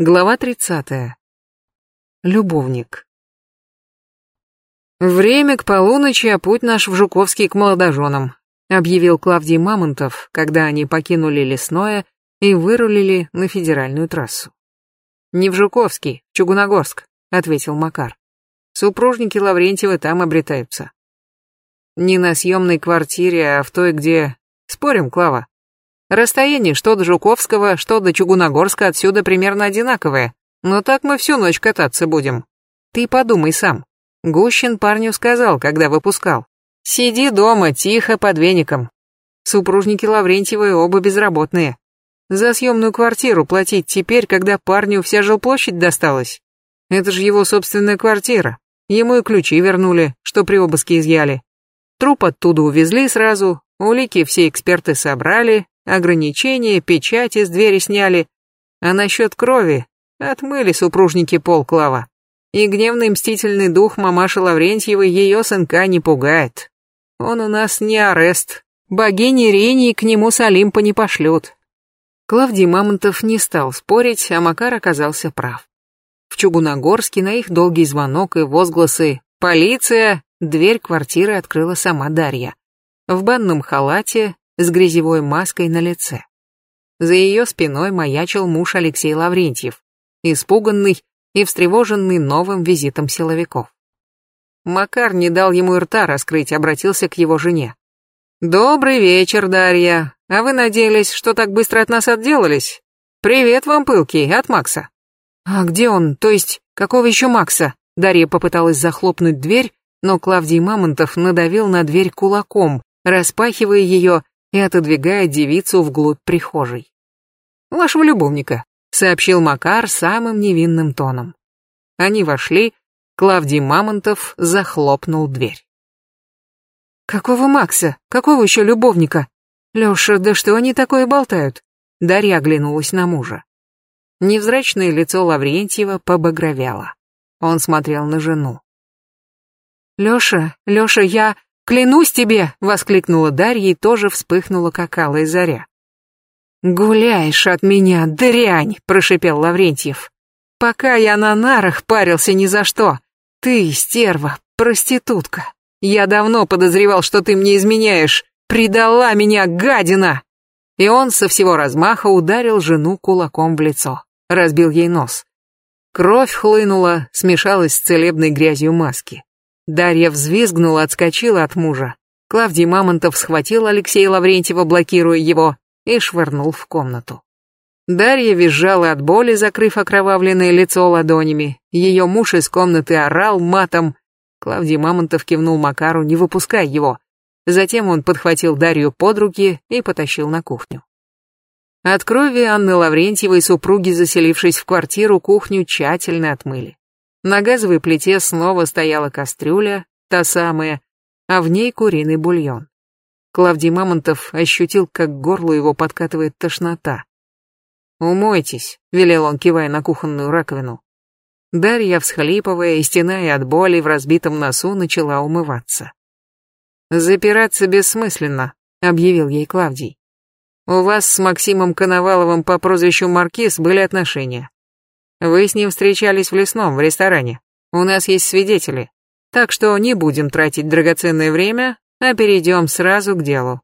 Глава 30. Любовник. «Время к полуночи, а путь наш в Жуковский к молодоженам», объявил Клавдий Мамонтов, когда они покинули лесное и вырулили на федеральную трассу. «Не в Жуковский, в Чугуногорск», — ответил Макар. «Супружники Лаврентьевы там обретаются». «Не на съемной квартире, а в той, где...» «Спорим, Клава?» Расстояние что до Жуковского, что до Чугуногорска отсюда примерно одинаковое. Но так мы всю ночь кататься будем. Ты подумай сам. Гущин парню сказал, когда выпускал. Сиди дома, тихо, под веником. Супружники Лаврентьевы оба безработные. За съемную квартиру платить теперь, когда парню вся жилплощадь досталась. Это же его собственная квартира. Ему и ключи вернули, что при обыске изъяли. Труп оттуда увезли сразу, улики все эксперты собрали, ограничения, печати с двери сняли. А насчет крови отмыли супружники пол Клава. И гневный мстительный дух мамаши Лаврентьевой ее сынка не пугает. Он у нас не арест. Богини Рении к нему с Олимпа не пошлют. Клавдий Мамонтов не стал спорить, а Макар оказался прав. В Чугуногорске на их долгий звонок и возгласы «Полиция!» дверь квартиры открыла сама Дарья. В банном халате, с грязевой маской на лице. За ее спиной маячил муж Алексей Лаврентьев, испуганный и встревоженный новым визитом силовиков. Макар не дал ему рта раскрыть, обратился к его жене. «Добрый вечер, Дарья. А вы надеялись, что так быстро от нас отделались? Привет вам, пылкий, от Макса». «А где он? То есть, какого еще Макса?» Дарья попыталась захлопнуть дверь, но Клавдий Мамонтов надавил на дверь кулаком, распахивая ее и отодвигая девицу вглубь прихожей. «Вашего любовника», — сообщил Макар самым невинным тоном. Они вошли, Клавдий Мамонтов захлопнул дверь. «Какого Макса? Какого еще любовника? Леша, да что они такое болтают?» Дарья оглянулась на мужа. Невзрачное лицо Лаврентьева побагровело. Он смотрел на жену. «Леша, Леша, я...» «Клянусь тебе!» — воскликнула Дарья и тоже вспыхнула, как алая заря. «Гуляешь от меня, дрянь!» — прошипел Лаврентьев. «Пока я на нарах парился ни за что. Ты, стерва, проститутка. Я давно подозревал, что ты мне изменяешь. Предала меня, гадина!» И он со всего размаха ударил жену кулаком в лицо. Разбил ей нос. Кровь хлынула, смешалась с целебной грязью маски. Дарья взвизгнула, отскочила от мужа. Клавдий Мамонтов схватил Алексея Лаврентьева, блокируя его, и швырнул в комнату. Дарья визжала от боли, закрыв окровавленное лицо ладонями. Ее муж из комнаты орал матом. Клавдий Мамонтов кивнул Макару, не выпускай его. Затем он подхватил Дарью под руки и потащил на кухню. От крови Анны Лаврентьевой супруги, заселившись в квартиру, кухню тщательно отмыли. На газовой плите снова стояла кастрюля, та самая, а в ней куриный бульон. Клавдий Мамонтов ощутил, как к горлу его подкатывает тошнота. «Умойтесь», — велел он, кивая на кухонную раковину. Дарья, всхлипывая и стеная от боли в разбитом носу, начала умываться. «Запираться бессмысленно», — объявил ей Клавдий. «У вас с Максимом Коноваловым по прозвищу Маркиз были отношения. Вы с ним встречались в лесном, в ресторане. У нас есть свидетели. Так что не будем тратить драгоценное время, а перейдем сразу к делу.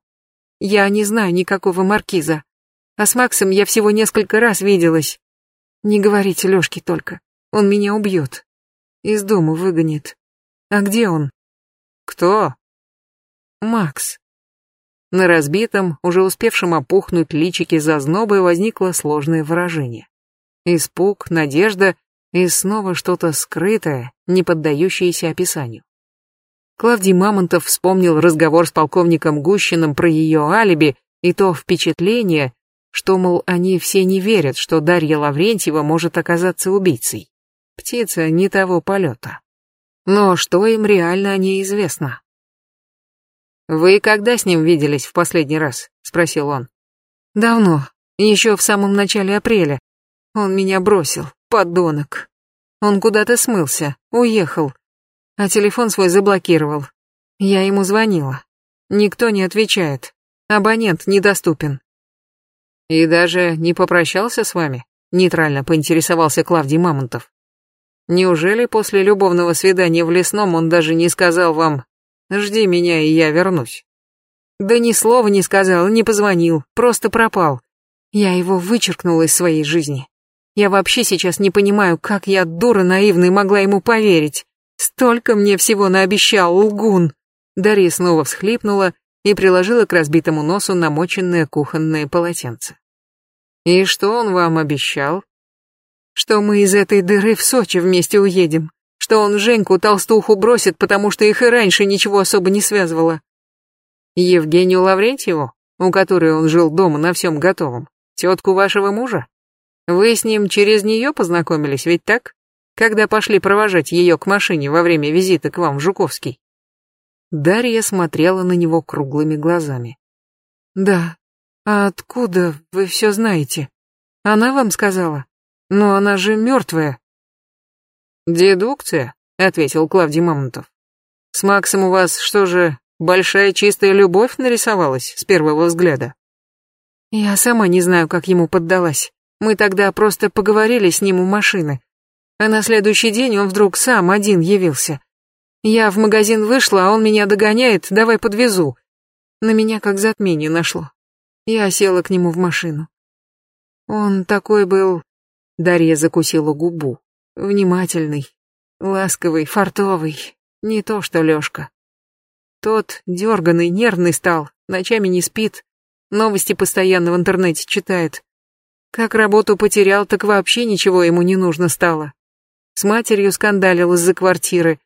Я не знаю никакого маркиза. А с Максом я всего несколько раз виделась. Не говорите Лёшке только. Он меня убьет. Из дома выгонит. А где он? Кто? Макс. На разбитом, уже успевшем опухнуть личике зазнобой возникло сложное выражение. Испуг, надежда и снова что-то скрытое, не поддающееся описанию. Клавдий Мамонтов вспомнил разговор с полковником Гущиным про ее алиби и то впечатление, что, мол, они все не верят, что Дарья Лаврентьева может оказаться убийцей. Птица не того полета. Но что им реально о ней известно? «Вы когда с ним виделись в последний раз?» — спросил он. «Давно, еще в самом начале апреля, он меня бросил, подонок. Он куда-то смылся, уехал, а телефон свой заблокировал. Я ему звонила. Никто не отвечает. Абонент недоступен. И даже не попрощался с вами? Нейтрально поинтересовался Клавдий Мамонтов. Неужели после любовного свидания в лесном он даже не сказал вам «Жди меня, и я вернусь»? Да ни слова не сказал, не позвонил, просто пропал. Я его вычеркнула из своей жизни. Я вообще сейчас не понимаю, как я, дура наивная, могла ему поверить. Столько мне всего наобещал, лгун. Дарья снова всхлипнула и приложила к разбитому носу намоченное кухонное полотенце. И что он вам обещал? что мы из этой дыры в Сочи вместе уедем, что он Женьку толстуху бросит, потому что их и раньше ничего особо не связывало. Евгению Лаврентьеву, у которой он жил дома на всем готовом, тетку вашего мужа? Вы с ним через нее познакомились, ведь так? Когда пошли провожать ее к машине во время визита к вам в Жуковский? Дарья смотрела на него круглыми глазами. Да, а откуда вы все знаете? Она вам сказала? Но она же мертвая. Дедукция, ответил Клавдий Мамонтов. С Максом у вас что же, большая чистая любовь нарисовалась с первого взгляда? Я сама не знаю, как ему поддалась. Мы тогда просто поговорили с ним у машины. А на следующий день он вдруг сам один явился. Я в магазин вышла, а он меня догоняет, давай подвезу. На меня как затмение нашло. Я села к нему в машину. Он такой был Дарья закусила губу. Внимательный, ласковый, фартовый. Не то что Лёшка. Тот дерганый, нервный стал, ночами не спит, новости постоянно в интернете читает. Как работу потерял, так вообще ничего ему не нужно стало. С матерью скандалил из-за квартиры,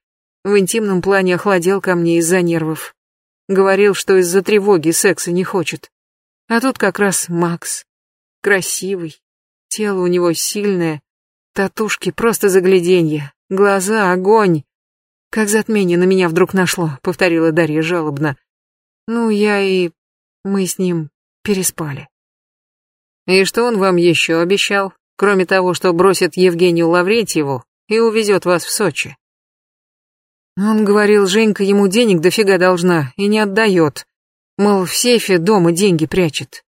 в интимном плане охладел ко мне из-за нервов. Говорил, что из-за тревоги секса не хочет. А тут как раз Макс. Красивый, Тело у него сильное, татушки просто загляденье, глаза огонь. Как затмение на меня вдруг нашло, повторила Дарья жалобно. Ну, я и... мы с ним переспали. И что он вам еще обещал, кроме того, что бросит Евгению Лаврентьеву и увезет вас в Сочи? Он говорил, Женька ему денег дофига должна и не отдает. Мол, в сейфе дома деньги прячет.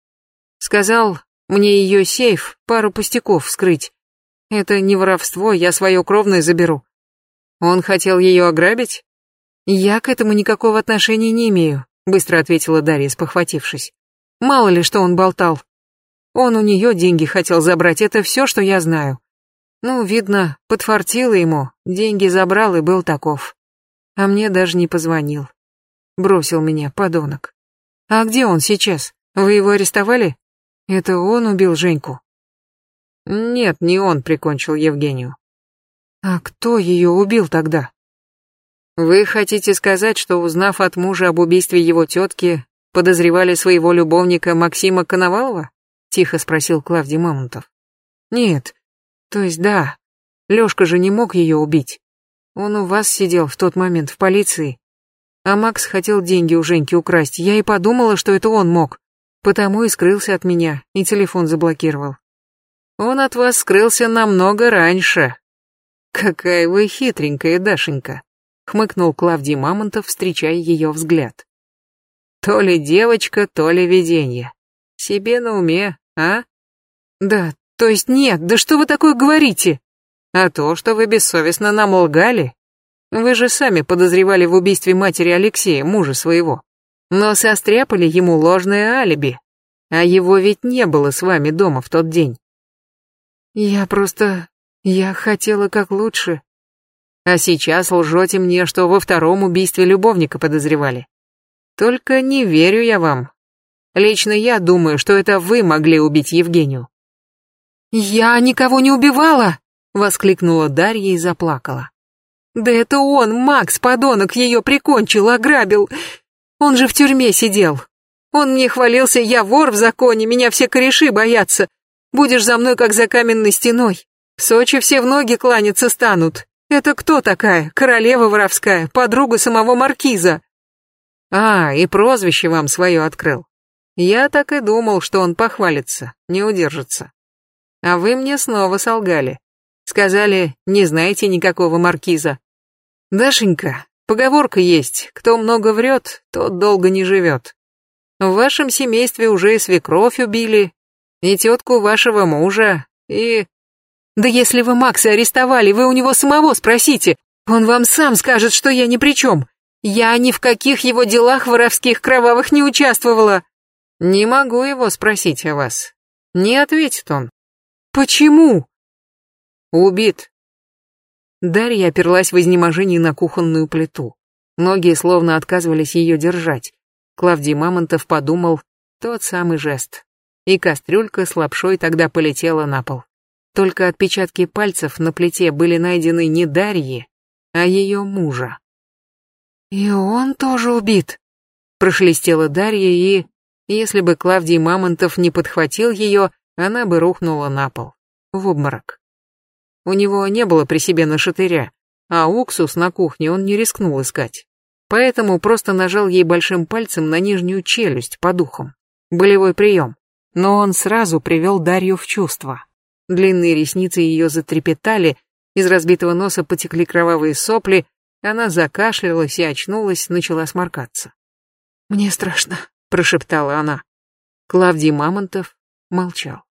Сказал, мне ее сейф, пару пустяков вскрыть. Это не воровство, я свое кровное заберу. Он хотел ее ограбить? Я к этому никакого отношения не имею, быстро ответила Дарья, спохватившись. Мало ли, что он болтал. Он у нее деньги хотел забрать, это все, что я знаю. Ну, видно, подфартило ему, деньги забрал и был таков. А мне даже не позвонил. Бросил меня, подонок. А где он сейчас? Вы его арестовали? Это он убил Женьку? Нет, не он прикончил Евгению. А кто ее убил тогда? Вы хотите сказать, что узнав от мужа об убийстве его тетки, подозревали своего любовника Максима Коновалова? Тихо спросил Клавдий Мамонтов. Нет, то есть да, Лешка же не мог ее убить. Он у вас сидел в тот момент в полиции. А Макс хотел деньги у Женьки украсть. Я и подумала, что это он мог. Потому и скрылся от меня, и телефон заблокировал. Он от вас скрылся намного раньше. Какая вы хитренькая, Дашенька, хмыкнул Клавдий Мамонтов, встречая ее взгляд. То ли девочка, то ли видение. Себе на уме, а? Да, то есть нет, да что вы такое говорите? А то, что вы бессовестно нам лгали. Вы же сами подозревали в убийстве матери Алексея, мужа своего но состряпали ему ложное алиби. А его ведь не было с вами дома в тот день. Я просто... я хотела как лучше. А сейчас лжете мне, что во втором убийстве любовника подозревали. Только не верю я вам. Лично я думаю, что это вы могли убить Евгению. «Я никого не убивала!» — воскликнула Дарья и заплакала. «Да это он, Макс, подонок, ее прикончил, ограбил. Он же в тюрьме сидел. Он мне хвалился, я вор в законе, меня все кореши боятся. Будешь за мной, как за каменной стеной. В Сочи все в ноги кланяться станут. Это кто такая? Королева воровская, подруга самого маркиза. А, и прозвище вам свое открыл. Я так и думал, что он похвалится, не удержится. А вы мне снова солгали. Сказали, не знаете никакого маркиза. Дашенька, Поговорка есть, кто много врет, тот долго не живет. В вашем семействе уже и свекровь убили, и тетку вашего мужа, и... Да если вы Макса арестовали, вы у него самого спросите. Он вам сам скажет, что я ни при чем. Я ни в каких его делах воровских кровавых не участвовала. Не могу его спросить о вас. Не ответит он. Почему? Убит. Дарья оперлась в изнеможении на кухонную плиту. Ноги словно отказывались ее держать. Клавдий Мамонтов подумал, тот самый жест. И кастрюлька с лапшой тогда полетела на пол. Только отпечатки пальцев на плите были найдены не Дарьи, а ее мужа. «И он тоже убит», — прошелестела Дарья, и, если бы Клавдий Мамонтов не подхватил ее, она бы рухнула на пол, в обморок. У него не было при себе нашатыря, а уксус на кухне он не рискнул искать. Поэтому просто нажал ей большим пальцем на нижнюю челюсть по духам. Болевой прием. Но он сразу привел Дарью в чувство. Длинные ресницы ее затрепетали, из разбитого носа потекли кровавые сопли, она закашлялась и очнулась, начала сморкаться. «Мне страшно», — прошептала она. Клавдий Мамонтов молчал.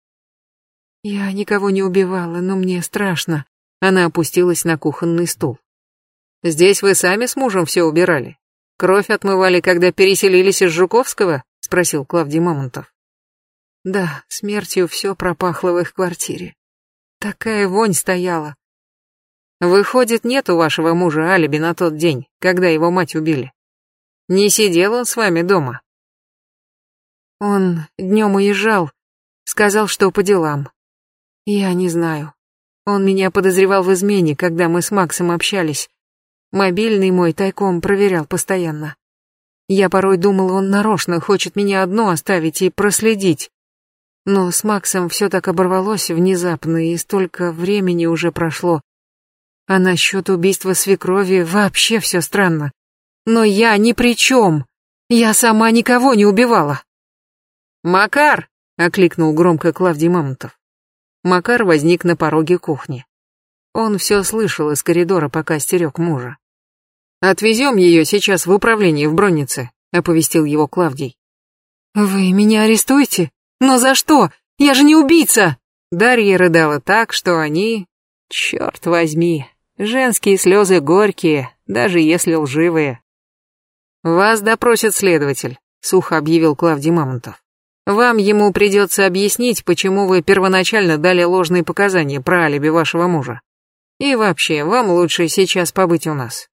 «Я никого не убивала, но мне страшно». Она опустилась на кухонный стул. «Здесь вы сами с мужем все убирали? Кровь отмывали, когда переселились из Жуковского?» — спросил Клавдий Мамонтов. «Да, смертью все пропахло в их квартире. Такая вонь стояла. Выходит, нет у вашего мужа алиби на тот день, когда его мать убили? Не сидел он с вами дома?» Он днем уезжал, сказал, что по делам. Я не знаю. Он меня подозревал в измене, когда мы с Максом общались. Мобильный мой тайком проверял постоянно. Я порой думал, он нарочно хочет меня одну оставить и проследить. Но с Максом все так оборвалось внезапно, и столько времени уже прошло. А насчет убийства свекрови вообще все странно. Но я ни при чем. Я сама никого не убивала. «Макар!» — окликнул громко Клавдий Мамонтов. Макар возник на пороге кухни. Он все слышал из коридора, пока стерег мужа. «Отвезем ее сейчас в управление в Броннице», — оповестил его Клавдий. «Вы меня арестуете? Но за что? Я же не убийца!» Дарья рыдала так, что они... Черт возьми, женские слезы горькие, даже если лживые. «Вас допросит следователь», — сухо объявил Клавдий Мамонтов. Вам ему придется объяснить, почему вы первоначально дали ложные показания про алиби вашего мужа. И вообще, вам лучше сейчас побыть у нас.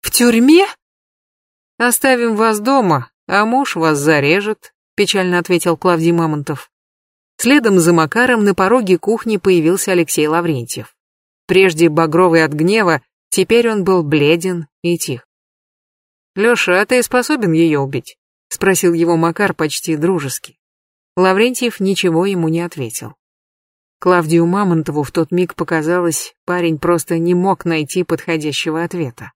В тюрьме? Оставим вас дома, а муж вас зарежет, печально ответил Клавдий Мамонтов. Следом за Макаром на пороге кухни появился Алексей Лаврентьев. Прежде багровый от гнева, теперь он был бледен и тих. «Лёша, а ты способен ее убить?» — спросил его Макар почти дружески. Лаврентьев ничего ему не ответил. Клавдию Мамонтову в тот миг показалось, парень просто не мог найти подходящего ответа.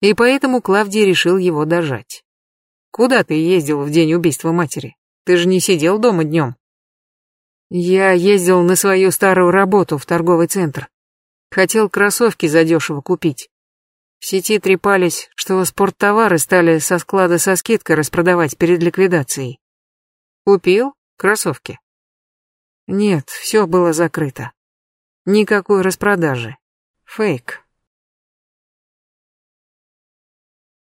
И поэтому Клавдий решил его дожать. «Куда ты ездил в день убийства матери? Ты же не сидел дома днем?» «Я ездил на свою старую работу в торговый центр. Хотел кроссовки задешево купить. Сети трепались, что спорттовары стали со склада со скидкой распродавать перед ликвидацией. Купил кроссовки? Нет, все было закрыто. Никакой распродажи. Фейк.